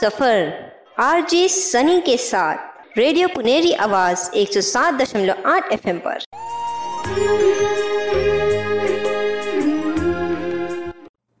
सफ़र, RJ Sunny के साथ, radio Puneri आवाज़ 107.8 एफएम पर।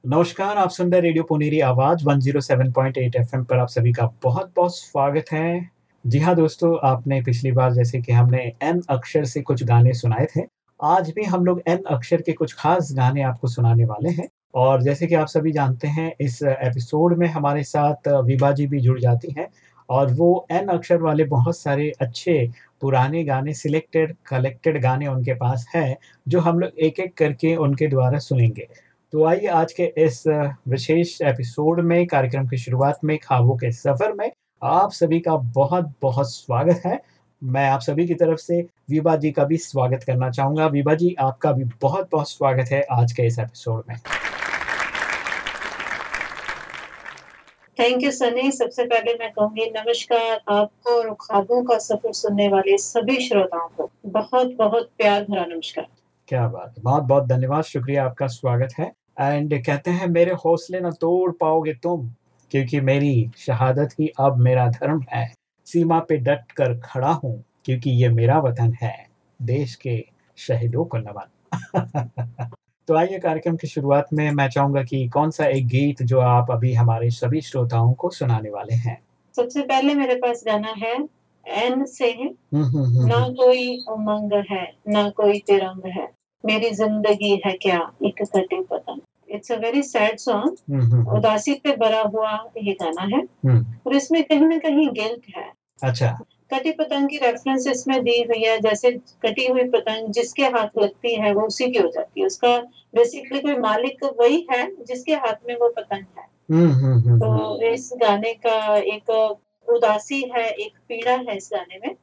नमस्कार, आप सुन रहे रेडियो पुनेरी आवाज़ 107.8 एफएम पर। आप सभी का बहुत बहुत स्वागत है। जी हाँ दोस्तों, आपने पिछली बार जैसे कि हमने एन अक्षर से कुछ गाने सुनाए थे, आज भी हम लोग एन अक्षर के कुछ खास गाने आपको सुनाने वाले हैं। और जैसे कि आप सभी जानते हैं, इस एपिसोड में हमारे साथ विभा जी भी जुड़ जाती हैं और वो एन अक्षर वाले बहुत सारे अच्छे पुराने गाने सिलेक्टेड कलेक्टेड गाने उनके पास हैं, जो हम लोग एक एक करके उनके द्वारा सुनेंगे। तो आइए आज के इस विशेष एपिसोड में, कार्यक्रम की शुरुआत में, खाबों के सफ़र में, आप सभी का बहुत बहुत स्वागत है। मैं आप सभी की तरफ़ से विभा जी का भी स्वागत करना चाहूँगा। विभा जी, आपका भी बहुत बहुत स्वागत है आज के इस एपिसोड में। थैंक यू सनी सबसे पहले मैं कहूँगी नमस्कार आपको और ख्वाबों का सफ़र सुनने वाले सभी श्रोताओं को। बहुत बहुत प्यार भरा नमस्कार। क्या बात। बहुत बहुत धन्यवाद। शुक्रिया आपका स्वागत है। एंड कहते हैं, मेरे हौसले न तोड़ पाओगे तुम, क्योंकि मेरी शहादत ही अब मेरा धर्म है। सीमा पे डट कर खड़ा हूँ, क्योंकि ये मेरा वतन है। देश के शहीदों को नमन। तो आइए कार्यक्रम की शुरुआत में मैं चाहूँगा कि कौन सा एक गीत जो आप अभी हमारे सभी श्रोताओं को सुनाने वाले हैं? सबसे पहले मेरे पास गाना है एन से है हम्म, हम्म, हम्म, ना। कोई उमंग है ना कोई तिरंग है। मेरी ज़िंदगी है क्या? एक कटे पतंग। It's a very sad song उदासी पे भरा हुआ ये गाना है। और इसमें कहीं ना कहीं गिल्ट है। अच्छा। कटी पतंग की रेफरेंस इसमें दी हुई है जैसे कटी हुई पतंग जिसके हाथ लगती है वो उसी की हो जाती है। उसका बेसिकली कोई मालिक वही है जिसके हाथ में वो पतंग है। हम्म, हम्म, हम्म, तो इस गाने का एक उदासी है एक पीड़ा है इस गाने में।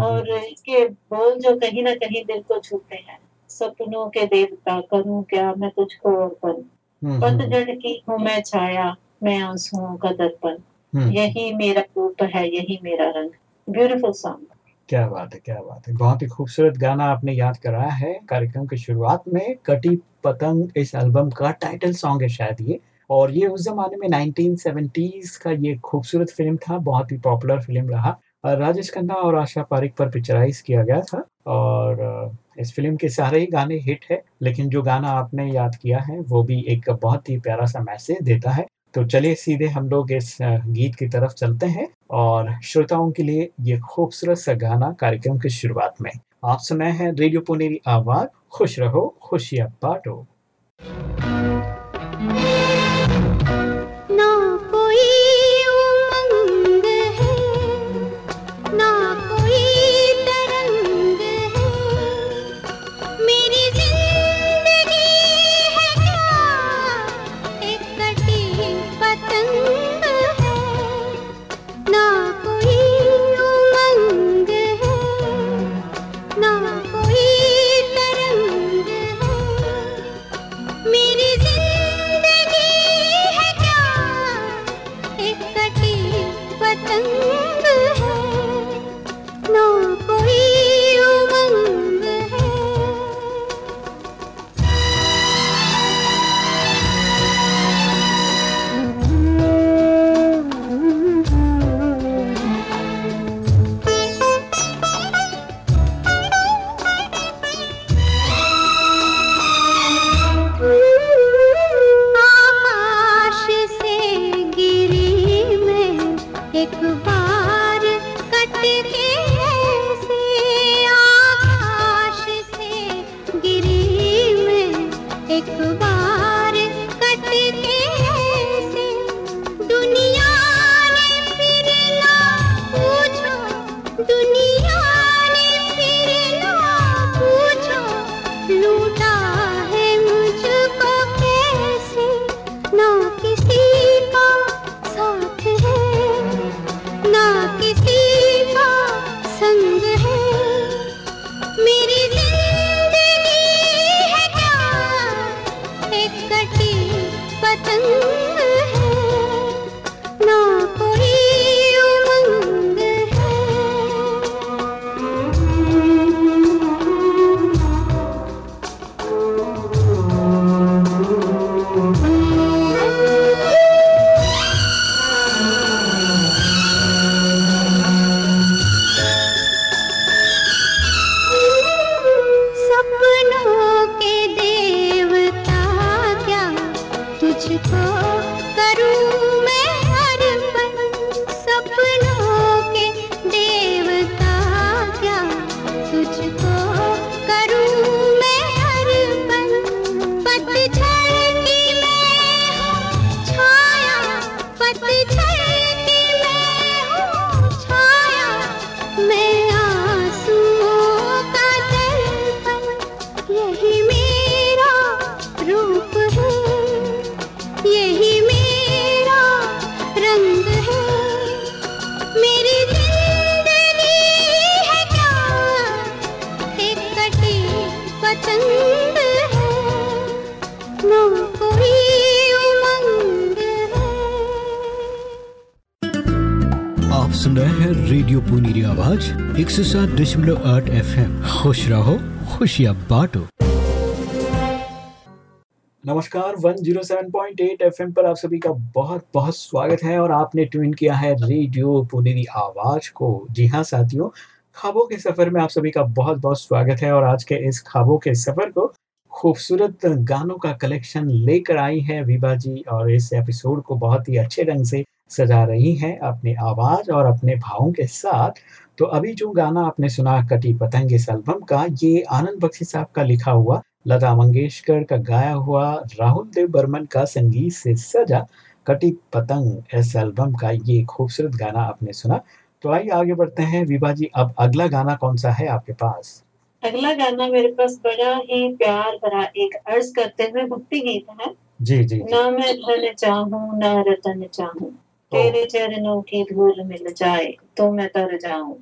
और इसके बोल जो कहीं ना कहीं दिल को छूते हैं सपनों के देवता करूँ क्या मैं तुझको अर्पण? पतझड़ की हूँ मैं छाया मैं आंसुओं का दर्पण। यही मेरा रूप है यही मेरा रंग। ब्यूटीफुल सॉन्ग क्या बात है, क्या बात है। बहुत ही खूबसूरत गाना आपने याद कराया है कार्यक्रम की शुरुआत में। कटी पतंग इस एल्बम का टाइटल सॉन्ग है शायद ये। और ये उस जमाने में 1970s का ये खूबसूरत फ़िल्म था, बहुत ही पॉपुलर फ़िल्म रहा। राजेश खन्ना और आशा पारिक पर पिक्चराइज किया गया था। और इस फ़िल्म के सारे ही गाने हिट है। लेकिन जो गाना आपने याद किया है, वो भी एक बहुत ही प्यारा सा मैसेज देता है। तो चलिए सीधे हम लोग इस गीत की तरफ़ चलते हैं और श्रोताओं के लिए ये खूबसूरत सा गाना कार्यक्रम की शुरुआत में। आप सुनाए हैं रेडियो पुनेरी आवाज़, खुश रहो, खुशियाँ बांटो। एक बार पतंग है ना कोई उमंग है। आप सुन रहे हैं रेडियो पुनीरी आवाज़ एक सौ सात दशमलव आठ एफ़ खुश रहो खुशियाँ बांटो। नमस्कार 107.8 एफएम पर आप सभी का बहुत बहुत स्वागत है और आपने ट्यून किया है रेडियो पुनेरी आवाज़ को। जी हाँ साथियों ख्वाबों के सफ़र में आप सभी का बहुत बहुत स्वागत है और आज के इस ख्वाबों के सफ़र को खूबसूरत गानों का कलेक्शन लेकर आई है विभा जी और इस एपिसोड को बहुत ही अच्छे ढंग से सजा रही हैं अपने आवाज़ और अपने भावों के साथ। तो अभी जो गाना आपने सुना कटी पतंग इस एल्बम का, ये आनंद बख्शी साहब का लिखा हुआ, लता मंगेशकर का गाया हुआ, राहुल देव बर्मन का संगीत से सजा कटी पतंग इस एल्बम का ये खूबसूरत गाना आपने सुना। तो आइए आगे बढ़ते हैं। विभा जी अब अगला गाना कौन सा है आपके पास? अगला गाना मेरे पास बड़ा ही प्यार भरा एक अर्ज़ करते हुए भक्ति गीत है। जी जी ना मैं धन चाहूँ ना रतन चाहूँ तेरे चरणों की धूल मिल जाए तो मैं तर जाऊँ।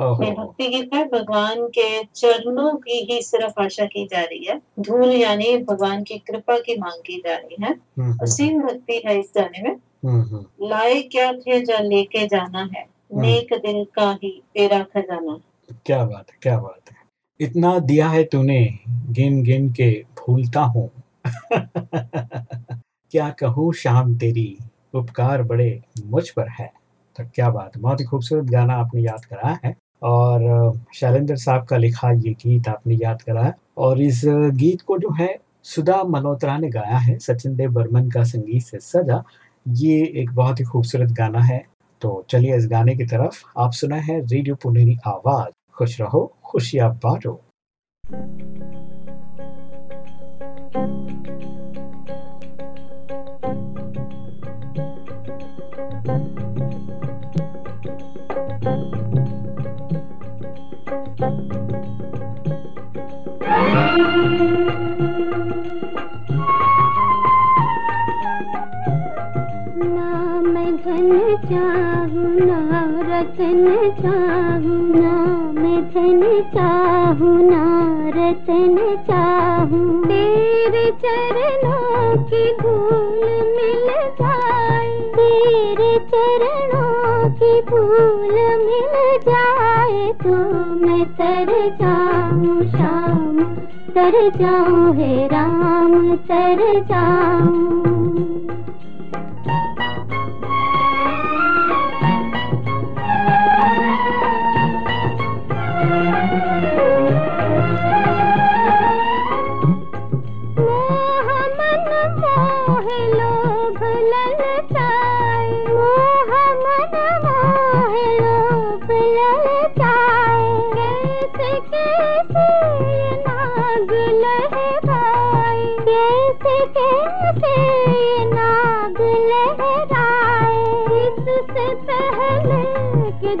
ये भक्ति गीत है। भगवान के चरणों की ही सिर्फ़ आशा की जा रही है। धूल यानी भगवान की कृपा की मांग की जा रही है। हम्म, हम्म, असीम भक्ति है इस गाने में। हम्म। लाए क्या थे जो लेके जाना है। नेक दिल का ही तेरा खजाना। क्या बात है क्या बात है। इतना दिया है तूने गिन गिन के भूलता हूँ। क्या कहूँ शाम तेरी उपकार बड़े मुझ पर है। तो क्या बात है बहुत ही खूबसूरत गाना आपने याद कराया है। और शैलेंद्र साहब का लिखा ये गीत आपने याद कराया और इस गीत को जो है सुधा मल्होत्रा ने गाया है। सचिन देव बर्मन का संगीत से सजा। ये एक बहुत ही खूबसूरत गाना है। तो चलिए इस गाने की तरफ़। आप सुना है रेडियो पुनेरी आवाज़। खुश रहो, खुशियाँ बांटो। श्याम शाम तर जाऊँ हे राम तर जाऊँ।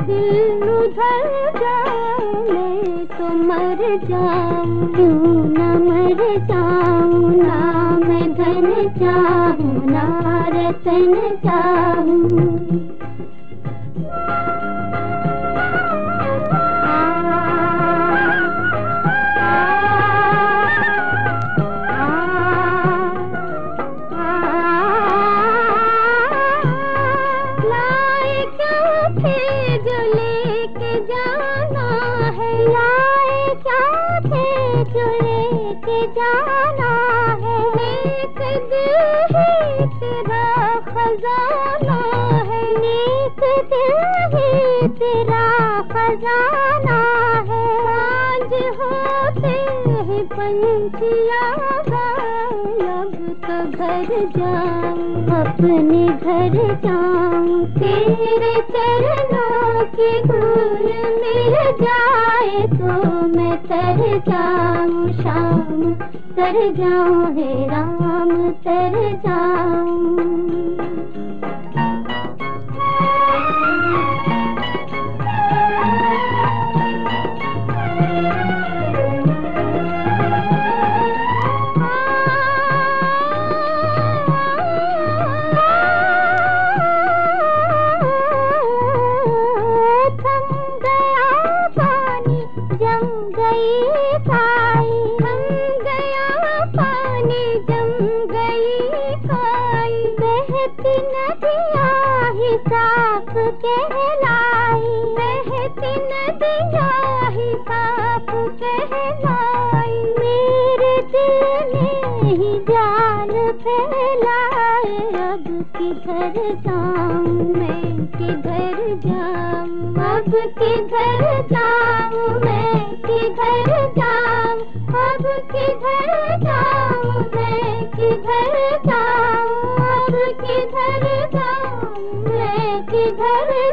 दिल उधर जाए तो मर जाऊँ, क्यों न मर जाऊँ? ना मैं धन चाहूँ, ना रतन अपने घर जाऊँ, तेरे चरणों की धूल मिल जाए तो मैं तर जाऊँ, शाम तर जाऊँ, हे राम तर जाऊँ।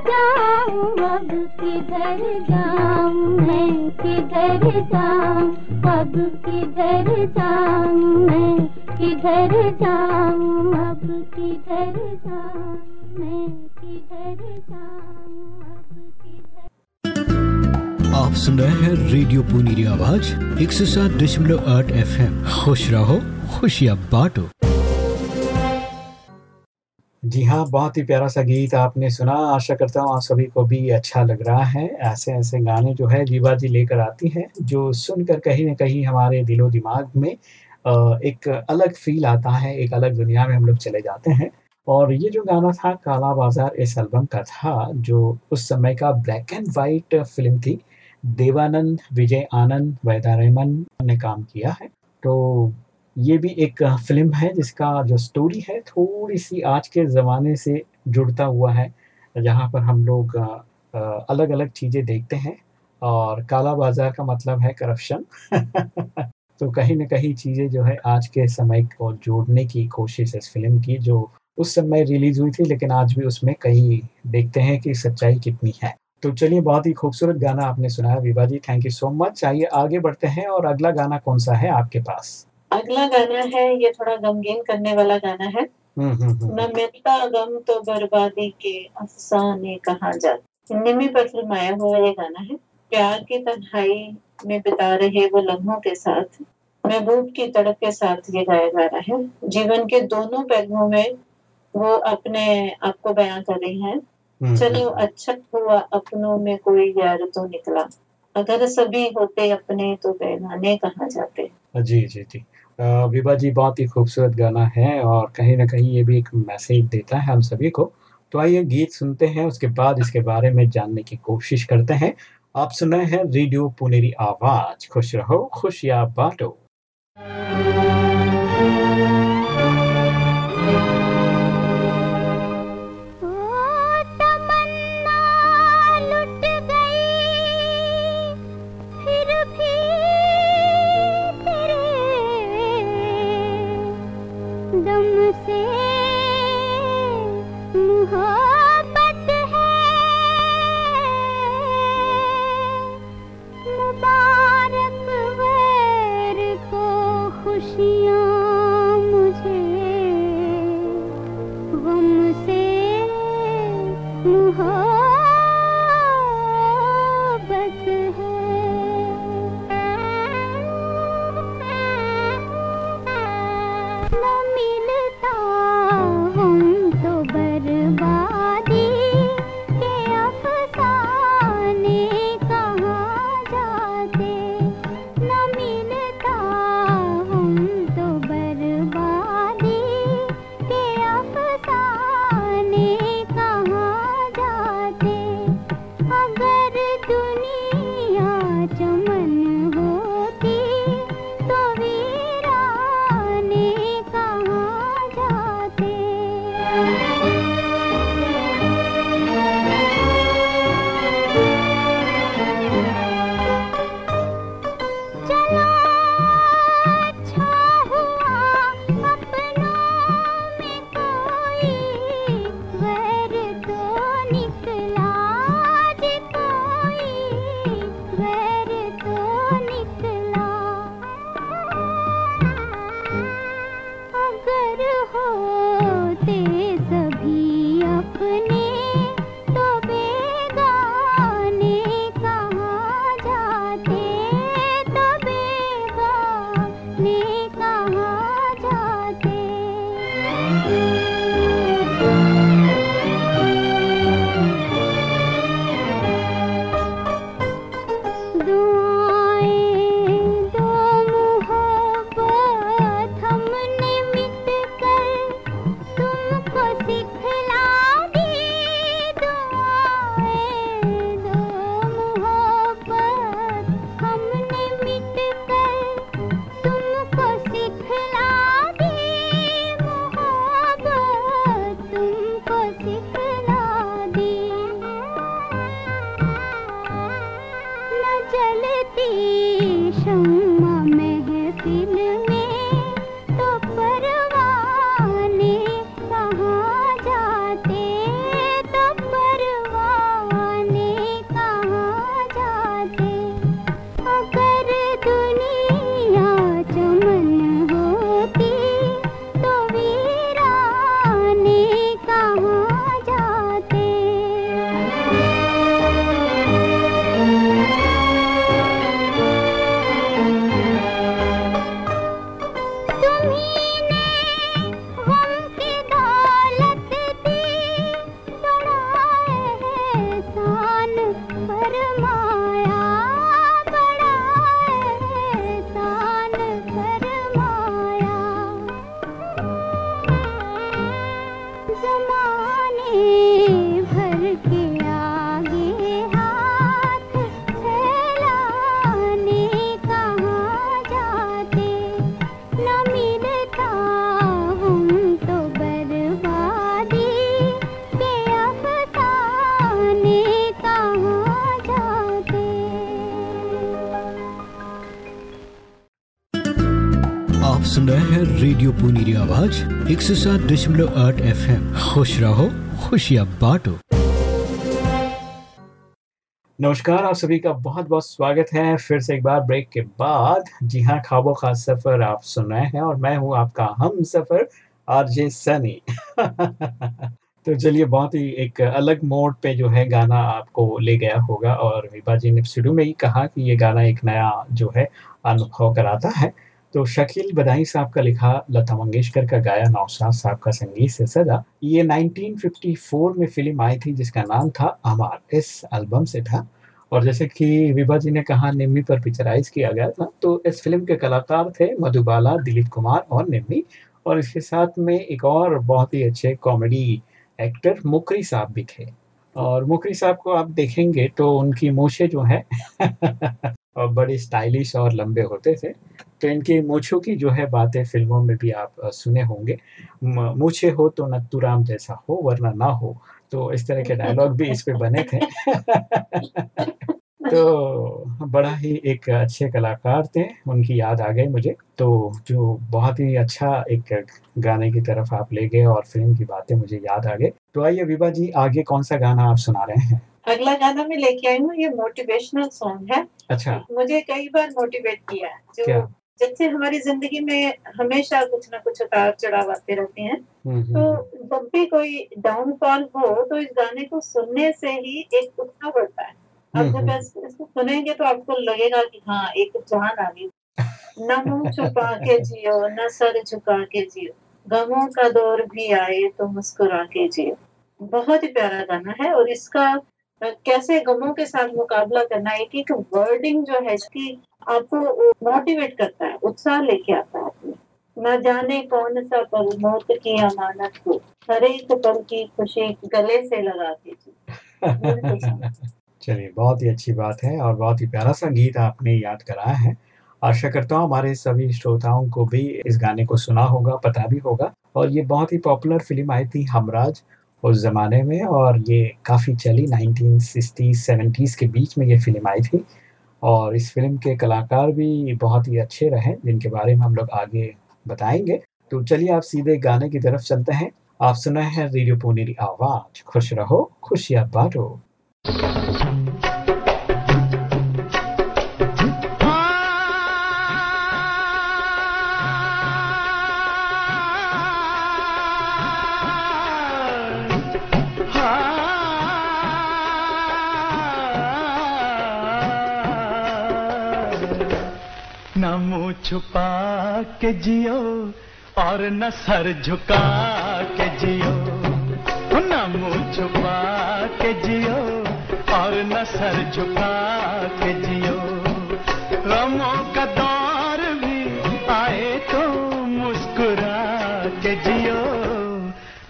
जाऊँ, अब किधर जाऊँ, मैं किधर जाऊँ, अब किधर जाऊँ, मैं किधर जाऊँ, अब किधर जाऊँ, मैं किधर जाऊँ आप सुन रहे हैं रेडियो पुनीरी आवाज़, एक सौ सात दशमलव आठ एफ़ एम खुश रहो, खुशियाँ बांटो। जी हाँ बहुत ही प्यारा सा गीत आपने सुना। आशा करता हूँ आप सभी को भी अच्छा लग रहा है। ऐसे ऐसे गाने जो है जीवा जी लेकर आती हैं, जो सुनकर कहीं ना कहीं हमारे दिलो दिमाग में एक अलग फील आता है, एक अलग दुनिया में हम लोग चले जाते हैं। और ये जो गाना था, काला बाज़ार इस एल्बम का था, जो उस समय का ब्लैक एंड वाइट फ़िल्म थी, देवानंद, विजय आनंद, वैदा रेमन ने काम किया है। तो ये भी एक फ़िल्म है जिसका जो स्टोरी है थोड़ी सी आज के ज़माने से जुड़ता हुआ है। जहाँ पर हम लोग अलग अलग चीज़ें देखते हैं और काला बाज़ार का मतलब है करप्शन। तो कहीं ना कहीं चीज़ें जो है आज के समय को जोड़ने की कोशिश इस फ़िल्म की, जो उस समय रिलीज़ हुई थी, लेकिन आज भी उसमें कहीं देखते हैं कि सच्चाई कितनी है। तो चलिए, बहुत ही खूबसूरत गाना आपने सुनाया। Vibha ji thank you so much आइए, आगे बढ़ते हैं और अगला गाना कौन सा है आपके पास? अगला गाना है ये थोड़ा गमगीन करने वाला गाना है। हम्म हम्म हम्म। न मिलता गम तो बर्बादी के अफसाने कहा जाते। निमी पर फिल्माया हुआ ये गाना है प्यार की तन्हाई में बिता रहे वो लम्हों के साथ महबूब की तड़प के साथ ये गाया जा रहा है। जीवन के दोनों पहलुओं में वो अपने आप को बयां कर रही हैं। चलो अच्छा हुआ अपनों में कोई यार तो निकला। अगर सभी होते अपने तो बेगाने कहा जाते। जी जी जी। विभा जी, बहुत ही खूबसूरत गाना है और कहीं ना कहीं ये भी एक मैसेज देता है हम सभी को। तो आइए गीत सुनते हैं, उसके बाद इसके बारे में जानने की कोशिश करते हैं। आप सुन रहे हैं रेडियो पुनेरी आवाज़। खुश रहो खुश खुशियाँ बांटो। सुन रहे हैं रेडियो पुनीरी आवाज़, एक सौ सात दशमलव आठ एफ़ एम खुश रहो। खुशियाँ बांटो। नमस्कार, आप सभी का बहुत बहुत स्वागत है फिर से एक बार ब्रेक के बाद। जी हाँ ख्वाबों का सफ़र आप सुन रहे हैं और मैं हूँ आपका हम सफ़र, आरजे सनी। तो चलिए, बहुत ही एक अलग मोड पे जो है गाना आपको ले गया होगा और विभा जी ने शुरू में ही कहा कि ये गाना एक नया जो है अनुभव कराता है। तो शकील बदाई साहब का लिखा, लता मंगेशकर का गाया, नौशाद साहब का संगीत से सजा। ये 1954 में फ़िल्म आई थी, जिसका नाम था अमार। इस एल्बम से था। और जैसे कि विभा जी ने कहा, निम्मी पर पिक्चराइज किया गया था तो इस फ़िल्म के कलाकार थे मधुबाला, दिलीप कुमार और निम्मी। और इसके साथ में एक और बहुत ही अच्छे कॉमेडी एक्टर मुकरी साहब भी थे। और मुकरी साहब को आप देखेंगे तो उनकी मूछें जो है, और बड़े स्टाइलिश और लंबे होते थे। तो इनके मूछों की जो है बातें फ़िल्मों में भी आप सुने होंगे। मूछे हो तो नत्तूराम जैसा हो वरना ना हो। तो इस तरह के डायलॉग भी इस पे बने थे। तो बड़ा ही एक अच्छे कलाकार थे उनकी याद आ गई मुझे। तो जो बहुत ही अच्छा एक गाने की तरफ़ आप ले गए और फ़िल्म की बातें मुझे याद आ गई। तो आइए विभा जी आगे कौन सा गाना आप सुना रहे हैं? अगला गाना मैं लेके आई हूँ ये मोटिवेशनल सॉन्ग है। अच्छा। मुझे कई बार मोटिवेट किया है। क्या? जैसे हमारी ज़िंदगी में हमेशा कुछ ना कुछ उतार चढ़ाव आते रहते हैं। हम्म, तो हम्म, जब भी कोई डाउनफॉल हो तो इस गाने को सुनने से ही एक उत्साह बढ़ता है। अब हम्म, जब हम्म। इसको सुनेंगे तो आपको लगेगा कि हाँ एक जान आ गई। न मुँह छुपा के जियो न सर झुका के जियो। गमों का दौर भी आए तो मुस्कुरा के जियो। बहुत ही प्यारा गाना है और इसका कैसे गमों के साथ मुकाबला करना, एक एक वर्डिंग जो है इसकी आपको मोटिवेट करता है, उत्साह लेके आता है न जाने कौन सा पल, मौत की अमानत को हर एक पल की खुशी गले से लगा जियो चलिए, बहुत ही अच्छी बात है और बहुत ही प्यारा सा गीत आपने याद कराया है। आशा करता हूँ हमारे सभी श्रोताओं को भी इस गाने को सुना होगा, पता भी होगा। और ये बहुत ही पॉपुलर फ़िल्म आई थी, हमराज। उस ज़माने में और ये काफ़ी चली 1960s 70s के बीच में ये फ़िल्म आई थी। और इस फ़िल्म के कलाकार भी बहुत ही अच्छे रहे, जिनके बारे में हम लोग आगे बताएँगे। तो चलिए आप सीधे गाने की तरफ़ चलते हैं। आप सुना है रेडियो पुनेरी आवाज़। खुश रहो, खुशियाँ बांटो। छुपा के जियो और न सर झुका के जियो। न मुँह छुपा के जियो और न सर झुका के जियो। गमों का दौर भी आए तो मुस्कुरा के जियो।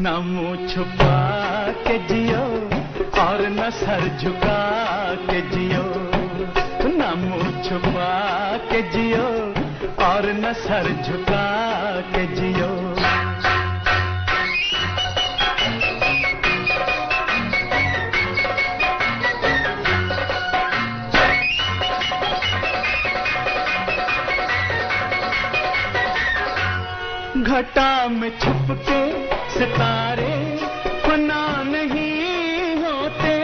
न मुँह छुपा के जियो और न सर झुका के जियो। न मुँह छुपा के जियो और न सर झुका के जियो। घटा में छुप के सितारे फना नहीं होते।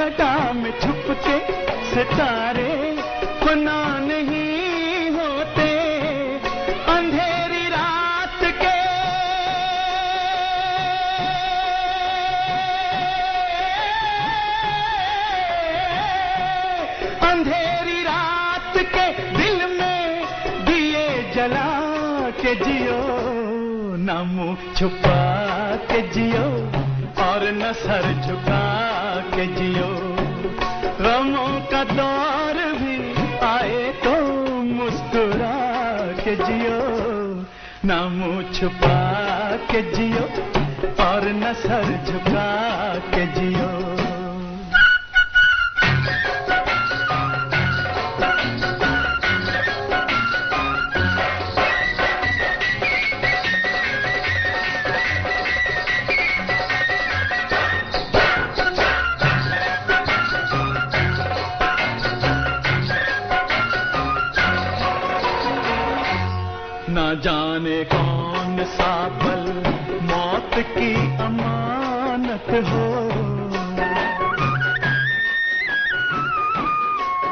घटा में छुप के सितारे छुपा के जियो और न सर झुका के जियो। गमों का दौर भी आए तो मुस्कुरा के जियो। ना मुँह छुपा के जियो और न सर झुका के जियो। हो।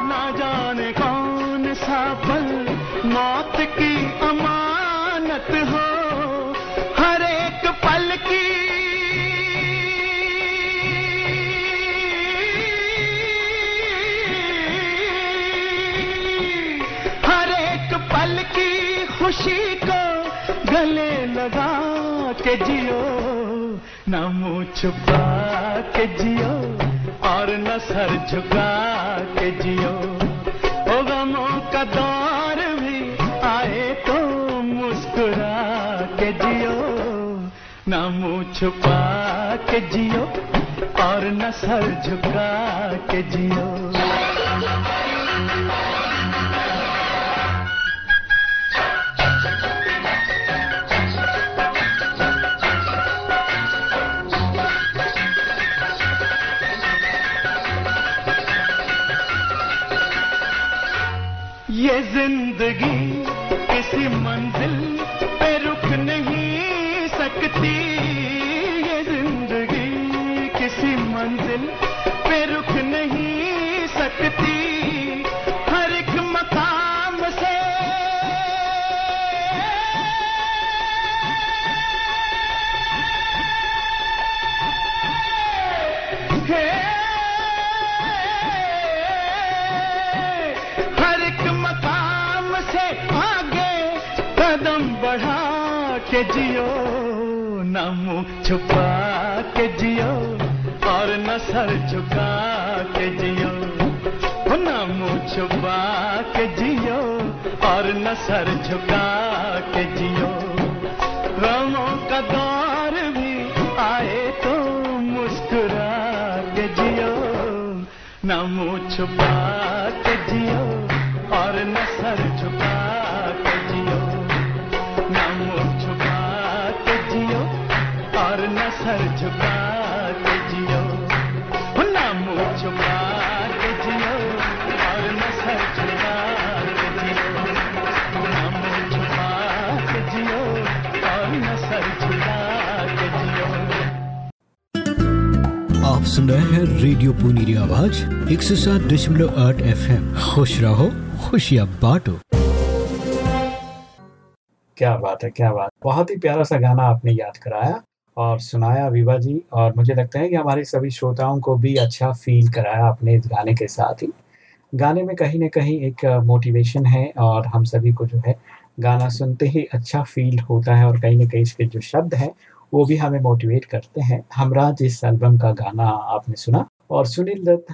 न जाने कौन सा पल मौत की अमानत हो। हर एक पल की हर एक पल की खुशी को गले लगा के जियो। न मुँह छुपा के जियो और न सर झुका के जियो। ओ गमों का दौर भी आए तो मुस्कुरा के जियो। न मुँह छुपा के जियो और न सर झुका के जियो। ज़िंदगी किसी मंजिल के जियो न मुँह छुपा के जियो, और न सर झुका के जियो। न मुँह छुपा के जियो, और न सर झुका के जियो। गमों का दौर भी आए तो मुस्कुरा के जियो। न मुँह छुपा के जियो, और न सर झुका आप सुन रहे हैं रेडियो पुनीरी आवाज़, एक सौ सात दशमलव आठ एफ़ एम खुश रहो, खुशियाँ बांटो। क्या बात है, क्या बात। बहुत ही प्यारा सा गाना आपने याद कराया और सुनाया विभा जी, और मुझे लगता है कि हमारे सभी श्रोताओं को भी अच्छा फील कराया आपने इस गाने के साथ ही। गाने में कहीं ना कहीं एक मोटिवेशन है और हम सभी को जो है गाना सुनते ही अच्छा फील होता है और कहीं ना कहीं इसके जो शब्द हैं वो भी हमें मोटिवेट करते हैं। हमराज इस एल्बम का गाना आपने सुना और सुनील दत्त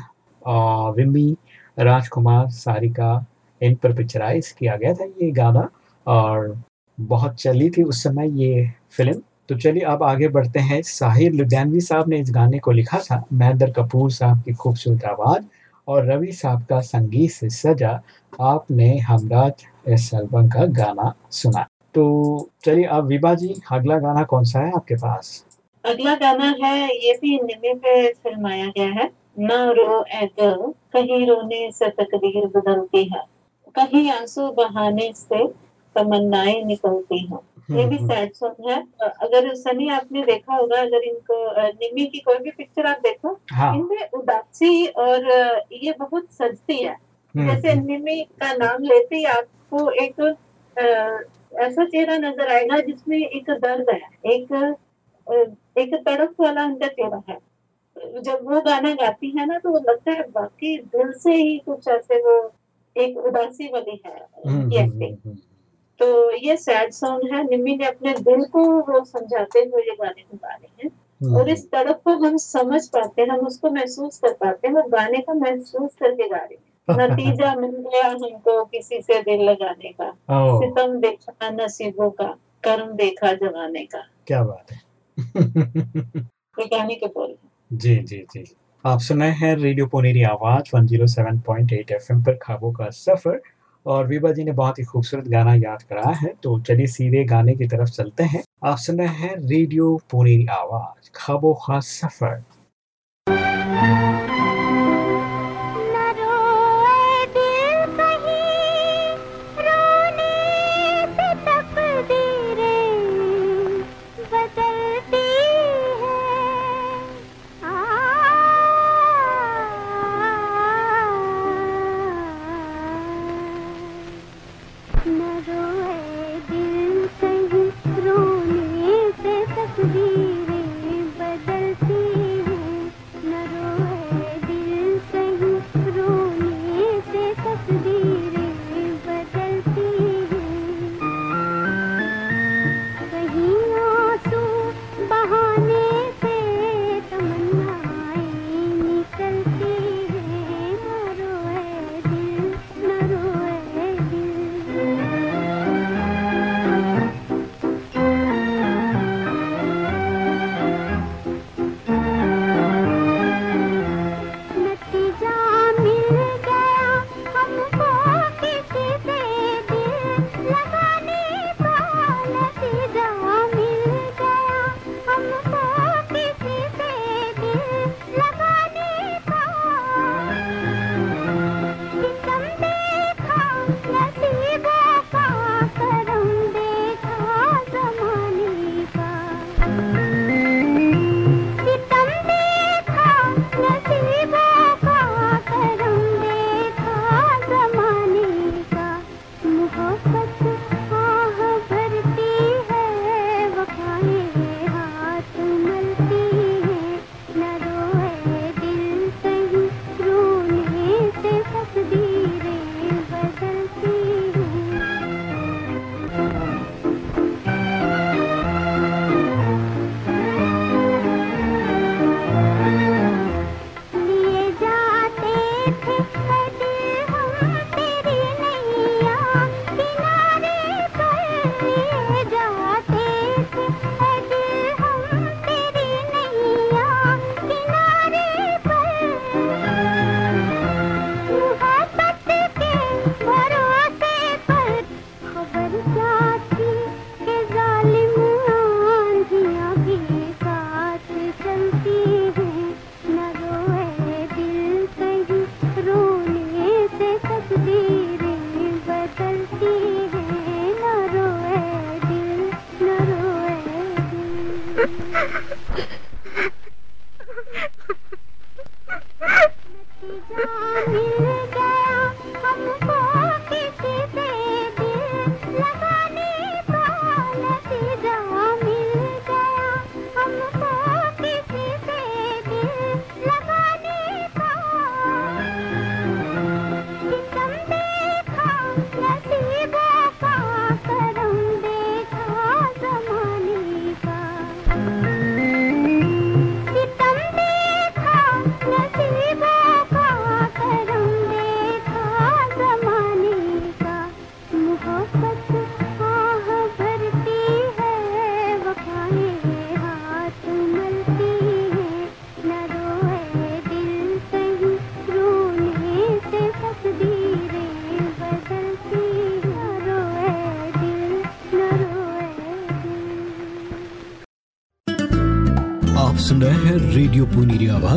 विम्मी, राजकुमार, सारिका, इन पर पिक्चराइज किया गया था ये गाना और बहुत चली थी उस समय ये फ़िल्म तो चलिए अब आगे बढ़ते हैं। साहिर लुधियानवी साहब ने इस गाने को लिखा था, महेंद्र कपूर साहब की खूबसूरत आवाज़ और रवि साहब का संगीत से सजा आपने हमराज इस एल्बम का गाना सुना। तो चलिए अब विभा जी अगला गाना कौन सा है आपके पास? अगला गाना है ये भी निमे पे फिल्माया गया है। न रो ए दिल कहीं रोने से तकदीर बदलती है। कहीं आँसू बहाने से तमन्नाएँ निकलती हैं। ये भी हम्म, सैड सॉन्ग है। अगर सनी आपने देखा होगा अगर इनको निमी की कोई भी पिक्चर आप देखो हाँ। इनमें उदासी और ये बहुत सजती है। हम्म, जैसे निमी का नाम लेते ही आपको एक ऐसा चेहरा नज़र आएगा जिसमें एक दर्द है एक एक तड़प वाला उनका चेहरा है। जब वो गाना गाती है ना तो वो लगता है बाकी दिल से ही कुछ ऐसे वो एक उदासी वाली है हम्म, उनकी हम्म, एक्टिंग हम्म, तो ये सैड सॉन्ग है निम्मी ने अपने दिल को वो समझाते हुए ये गाने को गा रहे हैं और इस तड़प को हम समझ पाते हैं हम उसको महसूस कर पाते हैं वो गाने का महसूस करके गा रहे हैं। नतीजा मिल गया हमको किसी से दिल लगाने का। सितम देखा नसीबों का कर्म देखा जमाने का। क्या बात है। के बोल। जी जी जी। आप सुन रहे हैं रेडियो पुनेरी आवाज़ 107.8 एफएम पर खाबों का सफ़र। और विभा जी ने बहुत ही खूबसूरत गाना याद कराया है तो चलिए सीधे गाने की तरफ़ चलते हैं। आप सुन रहे हैं रेडियो पुनेरी आवाज़ खाबो का सफ़र।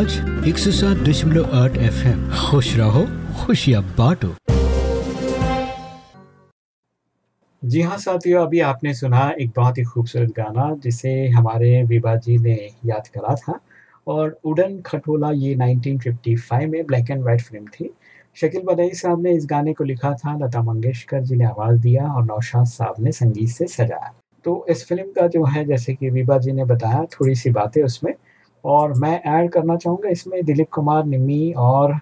आवाज़ एक सौ सात दशमलव आठ एफ़ एम खुश रहो, खुशियाँ बांटो। जी हाँ साथियों, अभी आपने सुना एक बहुत ही खूबसूरत गाना जिसे हमारे विभा जी ने याद करा था और उड़न खटोला ये 1955 में ब्लैक एंड वाइट फ़िल्म थी। शकील बदई साहब ने इस गाने को लिखा था, लता मंगेशकर जी ने आवाज़ दिया और नौशाद साहब ने संगीत से सजाया। तो इस फ़िल्म का जो है, जैसे कि विभा जी ने बताया, थोड़ी सी बातें उसमें। और मैं ऐड करना चाहूँगा इसमें दिलीप कुमार निमी और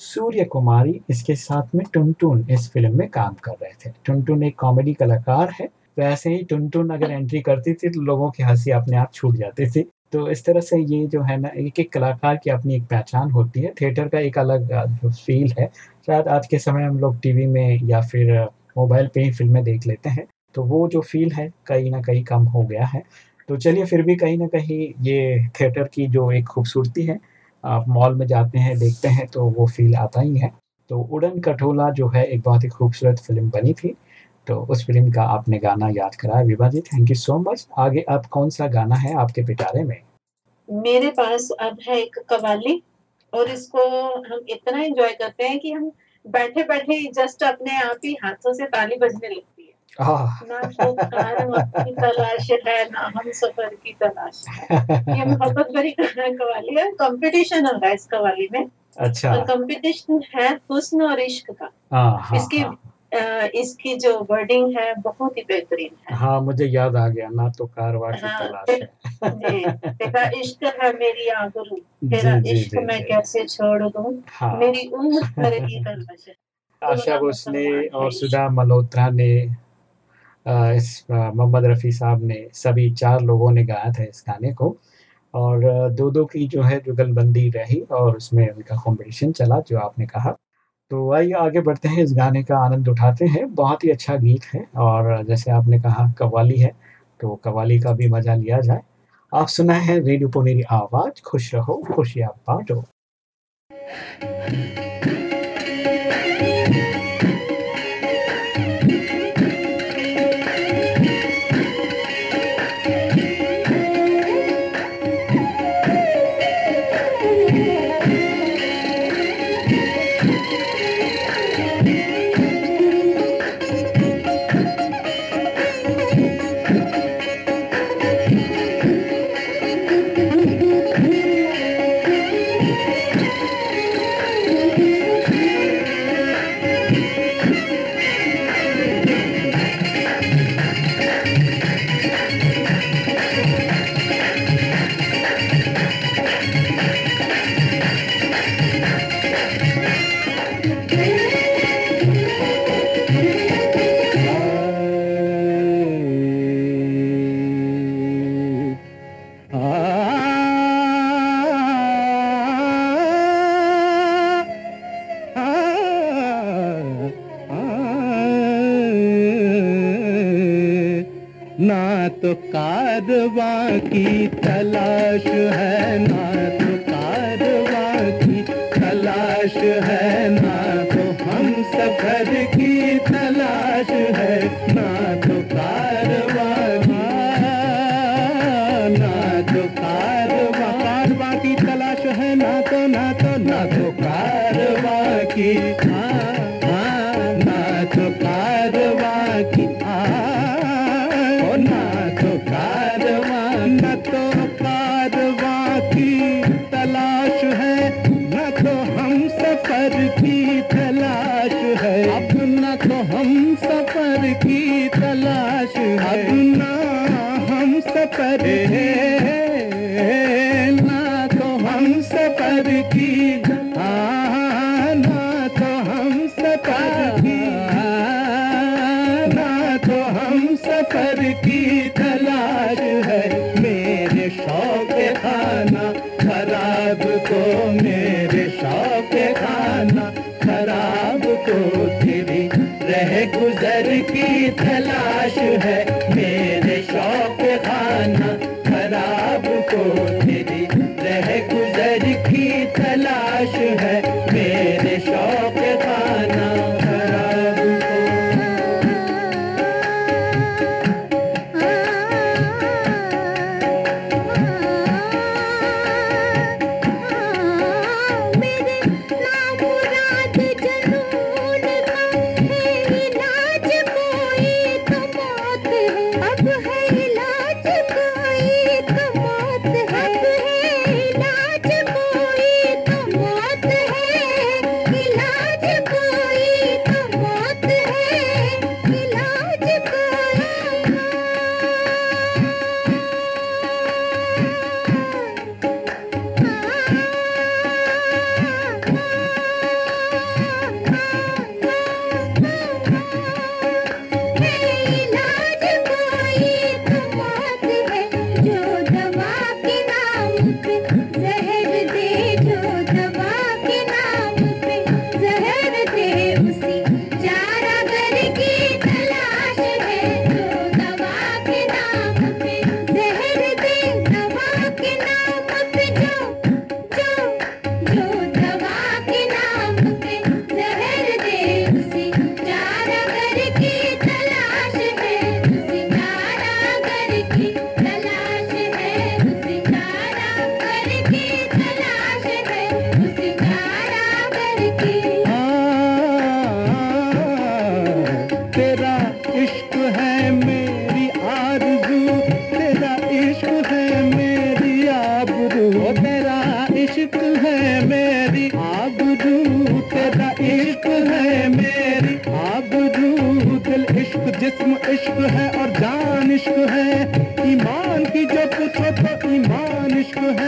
सूर्य कुमारी इसके साथ में टुनटुन इस फ़िल्म में काम कर रहे थे। टुनटुन एक कॉमेडी कलाकार है। वैसे ही टुनटुन अगर एंट्री करती थी तो लोगों की हँसी अपने आप छूट जाती थी। तो इस तरह से ये जो है ना, एक एक कलाकार की अपनी एक पहचान होती है। थिएटर का एक अलग जो फील है। शायद आज के समय हम लोग टीवी में या फिर मोबाइल पे ही फ़िल्में देख लेते हैं। तो वो जो फील है, कहीं ना कहीं कम हो गया है। तो चलिए फिर भी कहीं ना कहीं ये थिएटर की जो एक खूबसूरती है, आप मॉल में जाते हैं, देखते हैं तो वो फील आता ही है। तो उड़न कठोला जो है एक बहुत ही खूबसूरत फ़िल्म बनी थी। तो उस फ़िल्म का आपने गाना याद कराया। Vibha ji thank you so much आगे अब कौन सा गाना है आपके पिटारे में? मेरे पास अब है एक कवाली और इसको हम इतना एंजॉय करते हैं कि हम बैठे बैठे जस्ट अपने आप ही हाथों से ताली बजने लगती ना तो कार की तलाश है ना हम सफ़र की तलाश ये मोहब्बत भरी कवाली है कंपटीशन इस कवाली में। अच्छा। और कंपटीशन है हुस्न और इश्क का। हाँ हाँ इसकी हाँ, इसकी जो वर्डिंग है बहुत ही बेहतरीन है। हाँ मुझे याद आ गया ना तो कारवा की हाँ, तलाश है। जी तेरा इश्क है मेरी आबरू तेरा इश्क मैं कैसे छोड़ दूँ? हाँ। मेरी उम्र भर की तलाश है। आशा बड़ा भोसले और सुधा मल्होत्रा ने इस मोहम्मद रफ़ी साहब ने, सभी चार लोगों ने गाया था इस गाने को। और दो दो की जो है जुगलबंदी रही और उसमें उनका कॉम्पिटिशन चला, जो आपने कहा। तो आइए, आगे बढ़ते हैं, इस गाने का आनंद उठाते हैं। बहुत ही अच्छा गीत है और जैसे आपने कहा, कव्वाली है तो कव्वाली का भी मज़ा लिया जाए। आप सुना है रेडियो पुनेरी आवाज़, खुश रहो, खुशियाँ बांटो।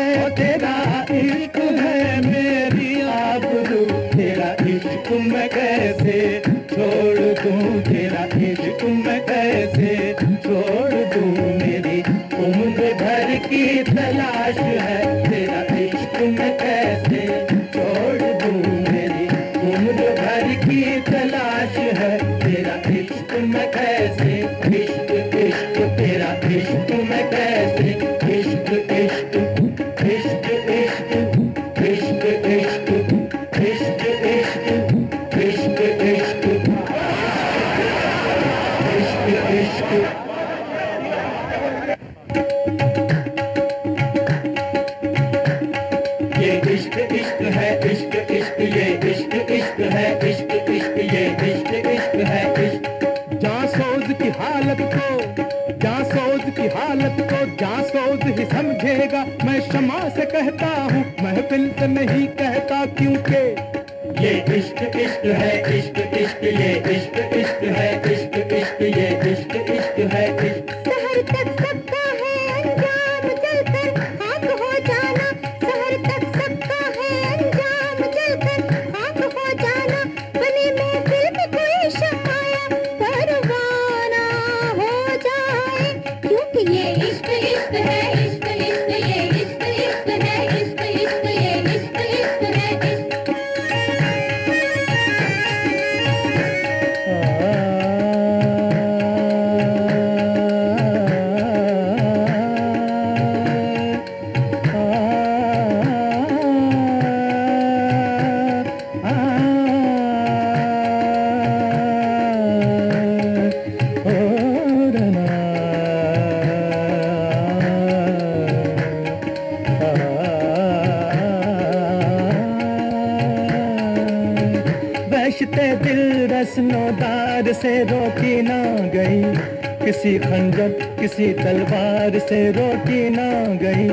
है तेरा इश्क है मेरी आबरू, तेरा इश्क मैं कैसे छोड़ दूँ? तेरा इश्क मैं समझेगा मैं क्षमा से कहता हूँ महफिल से नहीं कहता क्योंकि ये इश्क इश्क है, इश्क इश्क ये इश्क से रोकी ना गई। किसी खंजर किसी तलवार से रोकी ना गई।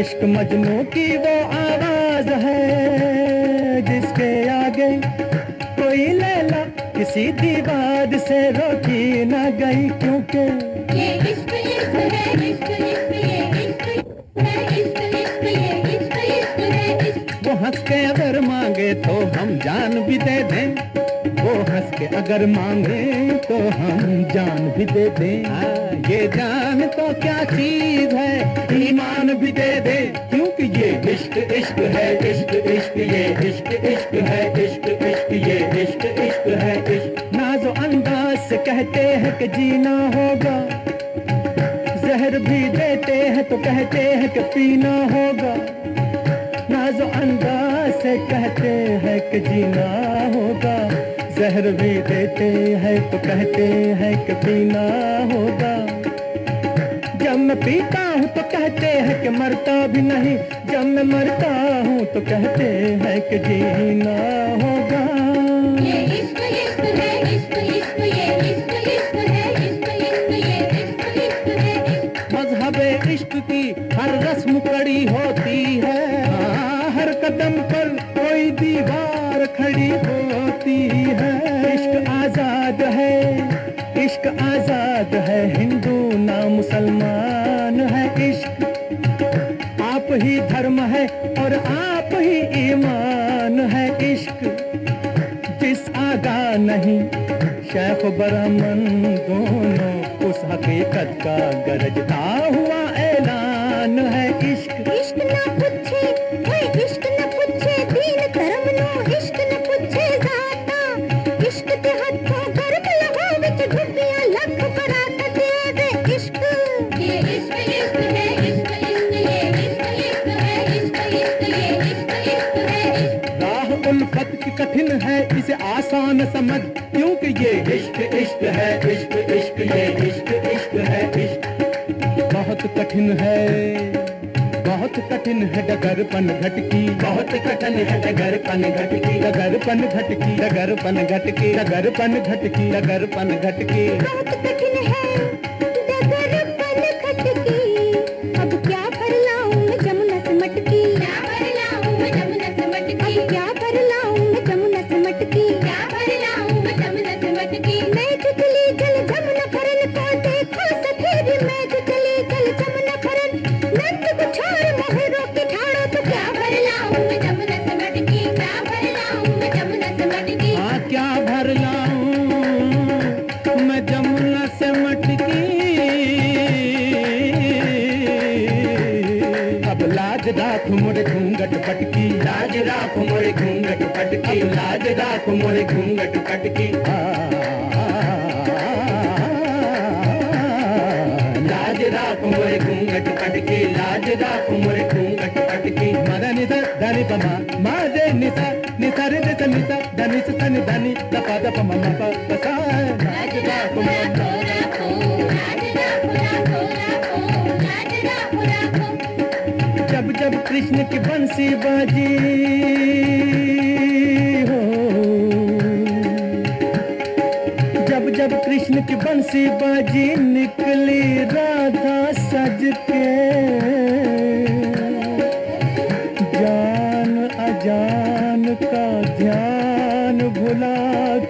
इश्क मजनू की वो आवाज़ है जिसके आगे कोई लैला किसी दीवार से रोकी ना गई। क्योंकि ये इश्क इश्क है इश्क इश्क ये इश्क है इश्क इश्क ये इश्क इश्क है इश्क। वो हंस के अगर मांगे तो हम जान भी दे दें। के अगर मांगे तो हम जान भी दे दें। ये जान तो क्या चीज़ है? ईमान भी दे दे। क्योंकि ये इश्क इश्क है, इश्क इश्क, ये इश्क इश्क है, इश्क इश्क, ये इश्क इश्क है, इश्क। नाजो अंदाज से कहते हैं कि जीना होगा। जहर भी देते हैं तो कहते हैं कि पीना होगा। नाजो अंदाज से कहते हैं कि जीना होगा। जहर भी देते हैं तो कहते हैं कि पीना होगा। जब मैं पीता हूँ तो कहते हैं कि मरता भी नहीं। जब मैं मरता हूँ तो कहते हैं कि जीना होगा। ये इश्क इश्क है इश्क इश्क ये इश्क इश्क है इश्क इश्क ये इश्क इश्क है। मज़हब इश्क की हर रस्म कड़ी होती है। हाँ, हर कदम पर कोई दीवार आज़ाद है, हिंदू ना मुसलमान है, इश्क आप ही धर्म है और आप ही ईमान है, इश्क जिस आगा नहीं, शेख बरमन दोनों उस हकीकत का गरजता हुआ ऐलान है, इश्क। इश्क ना आसान समझ? क्योंकि ये इश्क इश्क है, इश्क इश्क, ये इश्क इश्क है, इश्क। बहुत कठिन है, बहुत कठिन है डगर पन घटकी। बहुत कठिन है डगर पन घटकी डगर पन घटकी डगर पन घटकी, डगरपन घटकी डगर पन घटकी। నాకు మురి ఘుంగటు కటికి లాజ్ రాకు మురి ఘుంగటు కటికి లాజ్ రాకు మురి ఘుంగటు కటికి మన నిద దని పమ మాదే నిత నిసరి నిత నిత ధని సుతని ధని దప దప మమ ప పస లాజ్ రాకు जब जब कृष्ण की बंसी बाजी की बंसी बाजी निकली राधा सज के। जान अजान का ध्यान भुला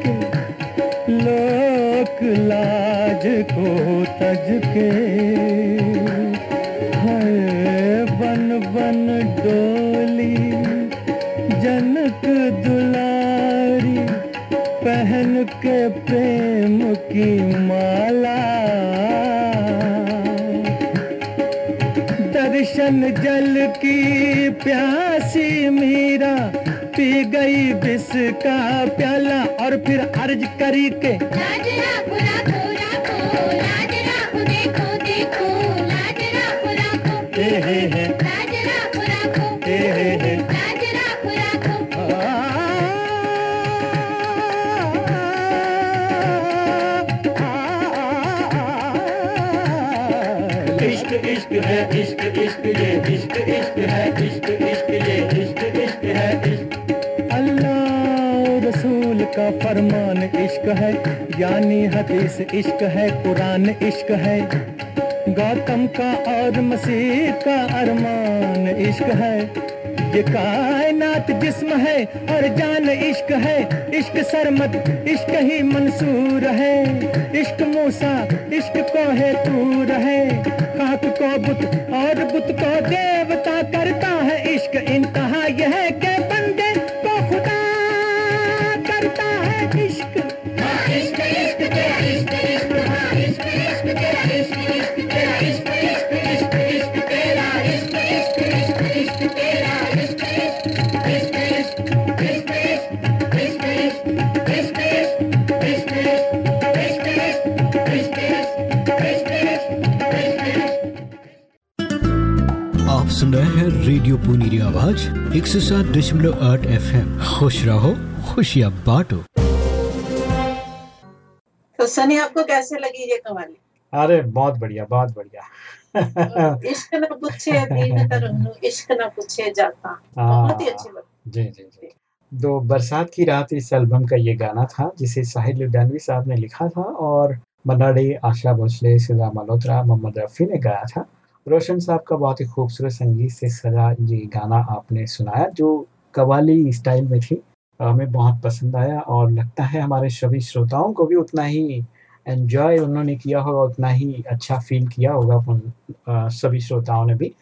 के, लोक लाज को तज के। हाय बन बन डोली, जनक दुलारी, पहन के प्रेम की माला दर्शन जल की प्यासी मीरा, पी गई विष का प्याला। और फिर अर्ज़ करी के है, इश्क इश्क ये, इश्क इश्क है, इश्क इश्क ये, इश्क इश्क है अल्लाह रसूल का फरमान, इश्क है, यानी हदीस, इश्क है, कुरान इश्क है। गौतम का और मसीह का अरमान, इश्क है। ये कायनात जिस्म है और जान इश्क है। इश्क सरमत, इश्क ही मंसूर है। इश्क मूसा इश्क को है तू रहे खाक को बुत, और बुत को देवता करता है इश्क इंतहा आवाज़ एक सौ सात दशमलव आठ एफ़ एम खुश रहो खुशियाँ बांटो। तो सनी आपको कैसे लगी ये कवाली अरे बहुत बढ़िया बहुत बढ़िया। इश्क न पूछे इश्क न पूछे जाता। बहुत ही अच्छी जी जी जी। दो बरसात की रात इस एल्बम का ये गाना था जिसे साहिल लुधियानवी साहब ने लिखा था और मन्ना डे आशा भोसले सिदा मल्होत्रा मोहम्मद रफ़ी ने गाया था। रोशन साहब का बहुत ही खूबसूरत संगीत से सजा ये गाना आपने सुनाया, जो कवाली स्टाइल में थी, हमें बहुत पसंद आया और लगता है हमारे सभी श्रोताओं को भी उतना ही एंजॉय उन्होंने किया होगा, उतना ही अच्छा फील किया होगा उन सभी श्रोताओं ने भी।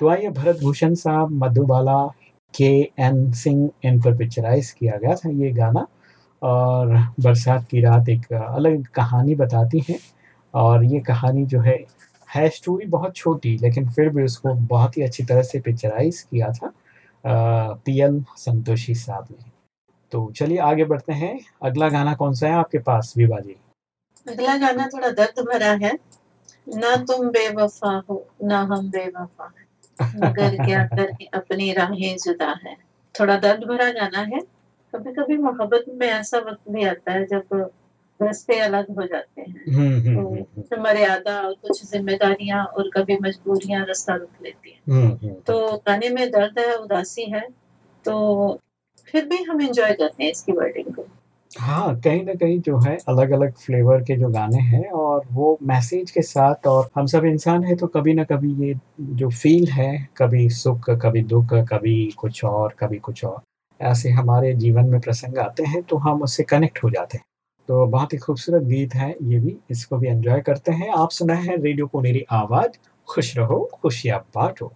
तो आइए भरत भूषण साहब, मधुबाला के एन सिंह इन पर पिक्चराइज किया गया था ये गाना और बरसात की रात एक अलग कहानी बताती है और ये कहानी जो है है स्टोरी बहुत छोटी, लेकिन फिर भी उसको बहुत ही अच्छी तरह से पिक्चराइज किया था पी एल संतोषी साहब ने। तो चलिए आगे बढ़ते हैं। अगला गाना कौन सा है आपके पास, विभा जी? अगला गाना थोड़ा दर्द भरा है। ना तुम बेवफा हो, ना हम बेवफा हैं। मगर क्या करें, अपनी राहें जुदा है। थोड़ा दर्द भरा गाना है। कभी कभी मोहब्बत में ऐसा वक्त भी आता है जब रिश्ते अलग हो जाते हैं। हम्म हम्म तो हम्म, मर्यादा और कुछ जिम्मेदारियाँ और कभी मजबूरियाँ रास्ता रोक लेती हैं। हम्म हम्म तो गाने में दर्द है उदासी है तो फिर भी हम एंजॉय करते हैं इसकी वर्डिंग को। हाँ कहीं ना कहीं जो है अलग अलग फ्लेवर के जो गाने हैं और वो मैसेज के साथ और हम सब इंसान है तो कभी ना कभी ये जो फील है कभी सुख कभी दुख कभी कुछ और कभी कुछ और ऐसे हमारे जीवन में प्रसंग आते हैं तो हम उससे कनेक्ट हो जाते हैं। तो बहुत ही खूबसूरत गीत है, ये भी। इसको भी एंजॉय करते हैं। आप सुना है रेडियो को मेरी आवाज़। खुश रहो, खुशियाँ बांटो।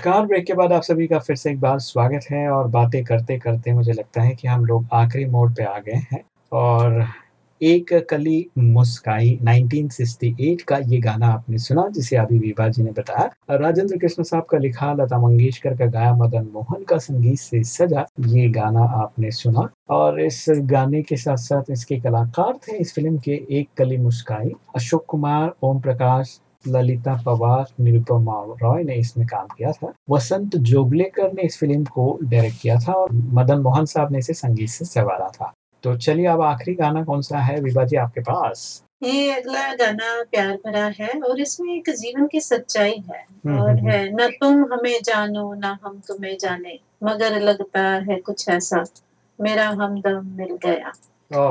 नमस्कार। ब्रेक के बाद आप सभी का फिर से एक बार स्वागत है और बातें करते करते मुझे लगता है कि हम लोग आखिरी मोड पे आ गए हैं। और एक कली मुस्काई 1968 का ये गाना आपने सुना, जिसे अभी विभा जी ने बताया। राजेंद्र कृष्ण साहब का लिखा, लता मंगेशकर का गाया, मदन मोहन का संगीत से सजा ये गाना आपने सुना। और इस गाने के साथ साथ इसके कलाकार थे इस फ़िल्म के एक कली मुस्काई, अशोक कुमार, ओम प्रकाश ललिता पवार निरुपमा रॉय ने इसमें काम किया था। वसंत जोगलेकर ने इस फ़िल्म को डायरेक्ट किया था और मदन मोहन साहब ने इसे संगीत से संवारा था। तो चलिए अब आखिरी गाना कौन सा है? विभा जी आपके पास? ये अगला गाना प्यार भरा है और इसमें एक जीवन की सच्चाई है हम्म, और हम्म, है न तुम हमें जानो न हम तुम्हें जाने मगर लगता है कुछ ऐसा मेरा हमदम मिल गया।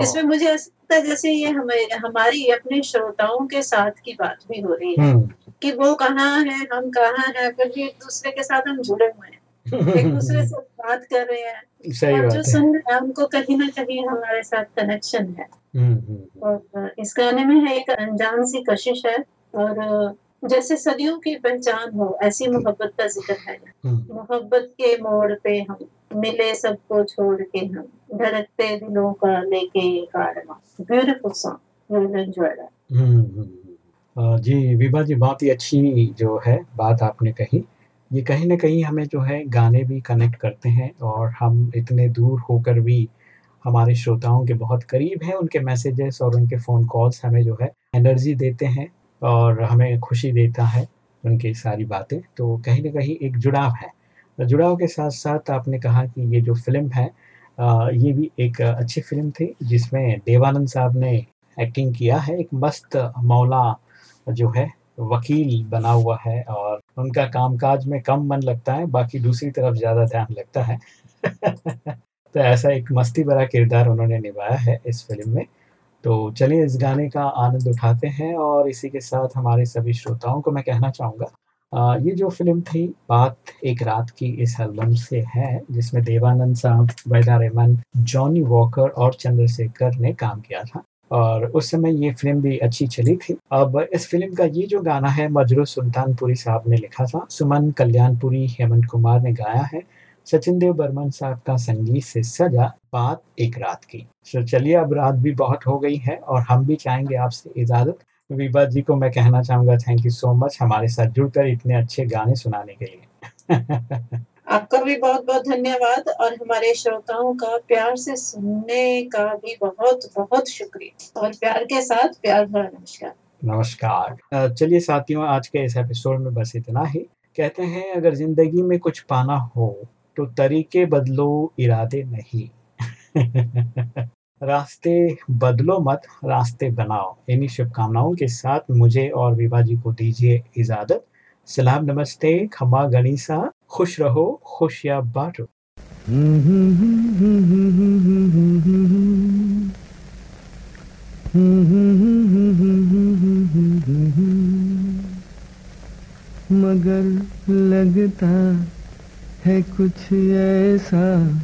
इसमें मुझे लगता है जैसे ये हमें हमारी अपने श्रोताओं के साथ की बात भी हो रही है हम्म, कि वो कहाँ है हम कहाँ है फिर भी एक दूसरे के साथ हम जुड़े हुए हैं एक दूसरे से बात कर रहे हैं। सही और जो सुन रहे हैं उनको कहीं ना कहीं हमारे साथ कनेक्शन है। हम्म, हम्म, और इस गाने में है एक अनजान सी कशिश है और जैसे सदियों की पहचान हो ऐसी मोहब्बत का ज़िक्र है। हम्म, मोहब्बत के मोड़ पे हम मिले सबको छोड़ के हम धड़कते दिलों का लेके ये कारवा। ब्यूटीफुल सॉन्ग हम्म, हम्म, जी विभा जी बहुत ही अच्छी जो है बात आपने कही। ये कहीं ना कहीं हमें जो है गाने भी कनेक्ट करते हैं और हम इतने दूर होकर भी हमारे श्रोताओं के बहुत करीब हैं उनके मैसेजेस और उनके फ़ोन कॉल्स हमें जो है एनर्जी देते हैं। और हमें खुशी देता है उनकी सारी बातें। तो कहीं ना कहीं एक जुड़ाव है। तो जुड़ाव के साथ साथ आपने कहा कि ये जो फ़िल्म है अ, ये भी एक अच्छी फ़िल्म थी जिसमें देवानंद साहब ने एक्टिंग किया है। एक मस्त मौला जो है वकील बना हुआ है और उनका कामकाज में कम मन लगता है बाकी दूसरी तरफ़ ज़्यादा ध्यान लगता है। तो ऐसा एक मस्ती भरा किरदार उन्होंने निभाया है इस फ़िल्म में। तो चलिए इस गाने का आनंद उठाते हैं और इसी के साथ हमारे सभी श्रोताओं को मैं कहना चाहूँगा ये जो फ़िल्म थी, बात एक रात की इस एल्बम से है, जिसमें देवानंद साहब, वैदा रहमान, जॉनी वॉकर और चंद्रशेखर ने काम किया था और उस समय ये फ़िल्म भी अच्छी चली थी। अब इस फ़िल्म का ये जो गाना है, मजरू सुल्तानपुरी साहब ने लिखा था, सुमन कल्याणपुरी, हेमंत कुमार ने गाया है सचिन देव बर्मन साहब का संगीत से सजा बात एक रात की। तो चलिए अब रात भी बहुत हो गई है और हम भी चाहेंगे आपसे इजाज़त। विभा जी को मैं कहना चाहूँगा थैंक यू सो मच हमारे साथ जुड़कर इतने अच्छे गाने सुनाने के लिए। आपका भी बहुत बहुत धन्यवाद और हमारे श्रोताओं का प्यार से सुनने का भी बहुत बहुत शुक्रिया। और प्यार के साथ प्यार भरा नमस्कार। नमस्कार। चलिए साथियों आज के इस एपिसोड में बस इतना ही। कहते हैं अगर ज़िंदगी में कुछ पाना हो तो तरीके बदलो, इरादे नहीं। रास्ते बदलो मत, रास्ते बनाओ। इन्हीं शुभकामनाओं के साथ मुझे और विभा जी को दीजिए इजाज़त। सलाम, नमस्ते खमा गणिसा, खुश रहो, खुशियाँ बांटो। मगर लगता है कुछ ऐसा?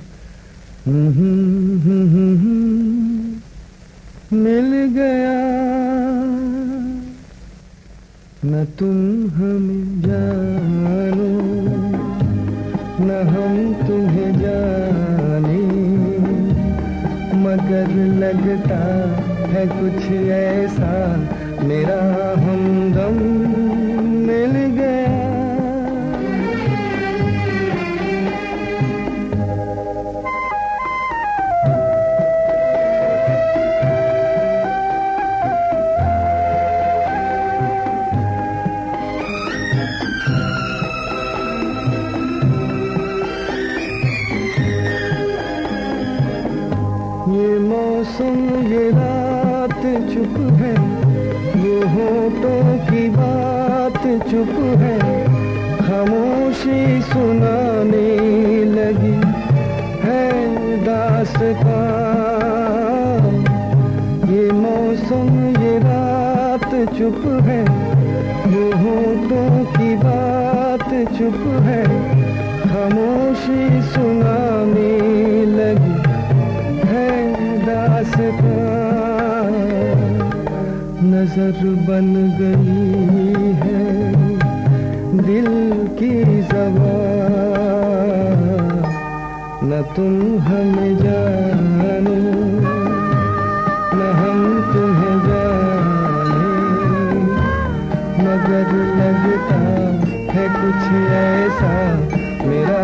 मिल गया। न तुम हमें जानो, न हम तुम्हें जाने। मगर लगता है कुछ ऐसा, मेरा हमदम चुप है। खामोशी सुनाने लगी है दास्तां ये मौसम, ये रात चुप है। ये होठों की बात चुप है। खामोशी सुनाने लगी है दास्तां नज़र बन गई है। दिल की जबान न तुम हम जानो, न हम तुम्हें जाने। मगर लगता है कुछ ऐसा मेरा